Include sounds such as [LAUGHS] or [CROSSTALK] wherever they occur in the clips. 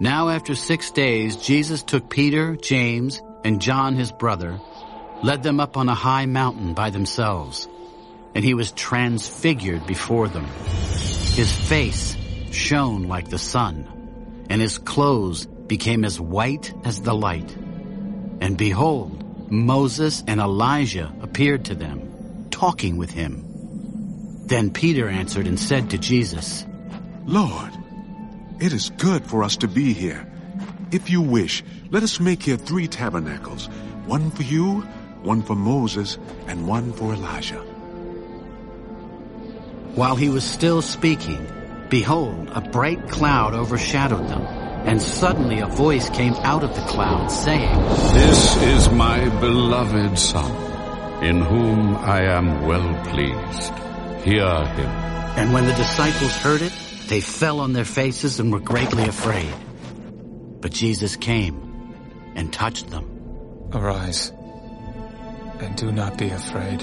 Now after six days, Jesus took Peter, James, and John his brother, led them up on a high mountain by themselves, and he was transfigured before them. His face shone like the sun, and his clothes became as white as the light. And behold, Moses and Elijah appeared to them, talking with him. Then Peter answered and said to Jesus, Lord, it is good for us to be here. If you wish, let us make here three tabernacles, one for you, one for Moses, and one for Elijah. While he was still speaking, behold, a bright cloud overshadowed them, and suddenly a voice came out of the cloud saying, This is my beloved Son, in whom I am well pleased. Hear him. And when the disciples heard it, they fell on their faces and were greatly afraid. But Jesus came and touched them. Arise, and do not be afraid.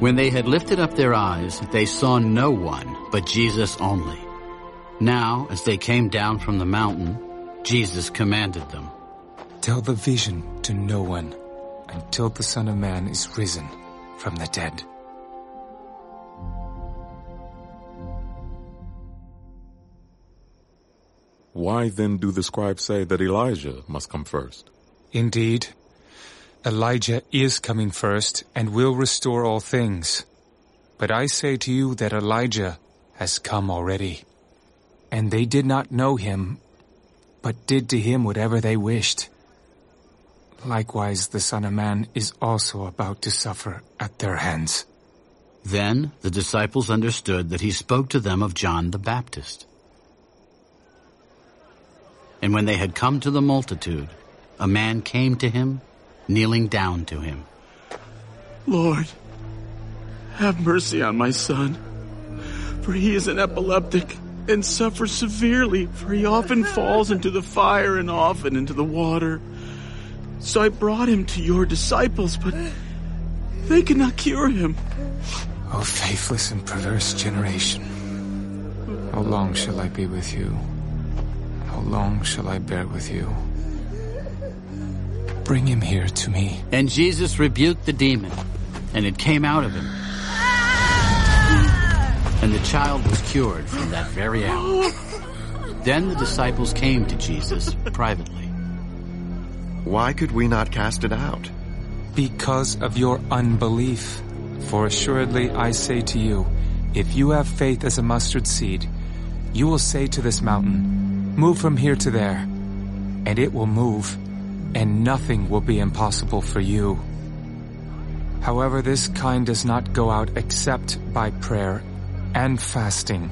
When they had lifted up their eyes, they saw no one but Jesus only. Now, as they came down from the mountain, Jesus commanded them, Tell the vision to no one until the Son of Man is risen from the dead. Why then do the scribes say that Elijah must come first? Indeed, Elijah is coming first and will restore all things. But I say to you that Elijah has come already. And they did not know him, but did to him whatever they wished. Likewise, the Son of Man is also about to suffer at their hands. Then the disciples understood that he spoke to them of John the Baptist. And when they had come to the multitude, a man came to him, kneeling down to him. Lord, have mercy on my son, for he is an epileptic and suffers severely, for he often falls into the fire and often into the water. So I brought him to your disciples, but they could not cure him. O faithless and perverse generation, how long shall I be with you? How long shall I bear with you? Bring him here to me. And Jesus rebuked the demon, and it came out of him. And the child was cured from that very hour. Then the disciples came to Jesus privately. Why could we not cast it out? Because of your unbelief. For assuredly I say to you, if you have faith as a mustard seed, you will say to this mountain, Move from here to there, and it will move, and nothing will be impossible for you. However, this kind does not go out except by prayer and fasting.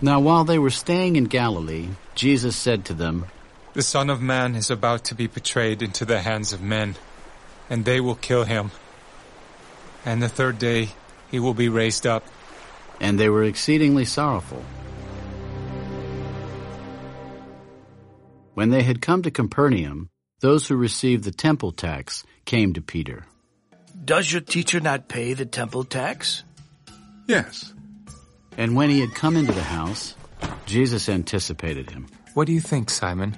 Now while they were staying in Galilee, Jesus said to them, The Son of Man is about to be betrayed into the hands of men, and they will kill him. And the third day he will be raised up. And they were exceedingly sorrowful. When they had come to Capernaum, those who received the temple tax came to Peter. Does your teacher not pay the temple tax? Yes. And when he had come into the house, Jesus anticipated him. What do you think, Simon?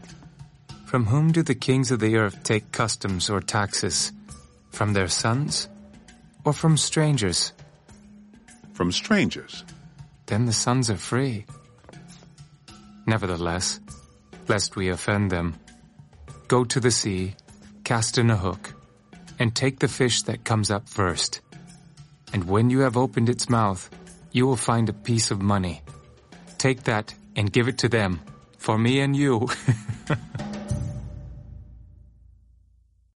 From whom do the kings of the earth take customs or taxes? From their sons? Or from strangers? From strangers. Then the sons are free. Nevertheless, lest we offend them, go to the sea, cast in a hook, and take the fish that comes up first. And when you have opened its mouth, you will find a piece of money. Take that and give it to them, for me and you. [LAUGHS]